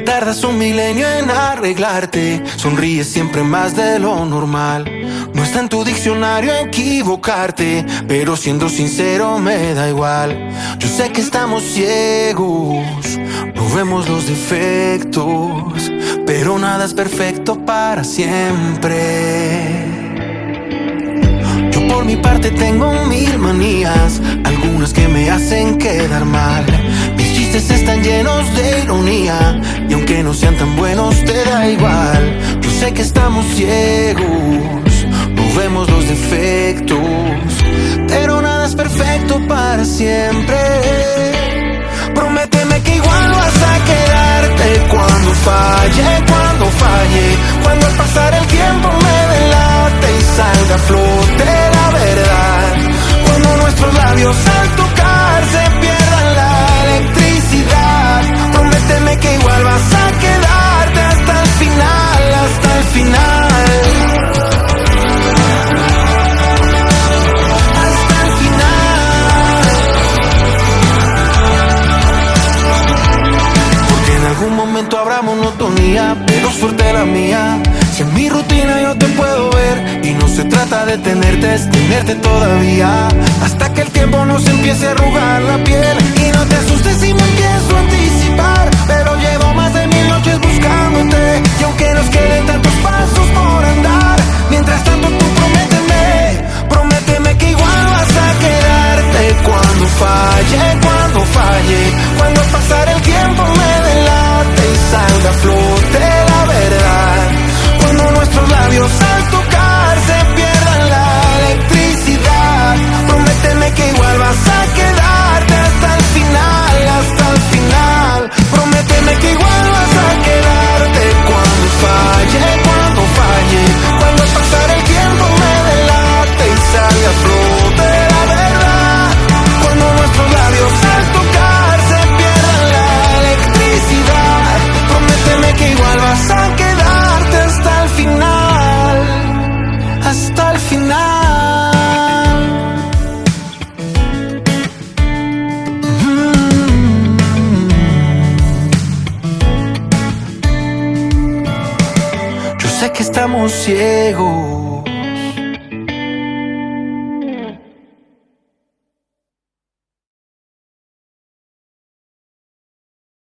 tardas un milenio en arreglarte. Sonríes siempre más de lo normal. No está en tu diccionario equivocarte, pero siendo sincero me da igual. Yo sé que estamos ciegos, no vemos los defectos, pero nada es perfecto para siempre. Yo por mi parte tengo mil manías, algunas que me hacen quedar mal. Mis chistes están llenos de ironía y aunque no sean tan buenos te da igual. Yo sé que estamos ciegos, no vemos los defectos, pero nada es perfecto para siempre. Habrá monotonía, pero suerte la mía. Si en mi rutina yo te puedo ver y no se trata de tenerte, es tenerte todavía. Hasta que el tiempo nos empiece a arrugar la piel y no te asustes si me empiezo a anticipar. Pero llevo más de mil noches buscándote y aunque nos queden tantos pasos por andar, mientras tanto tú prométeme, prométeme que igual vas a quedarte cuando falle, cuando falle, cuando pasar el tiempo estamos ciegos.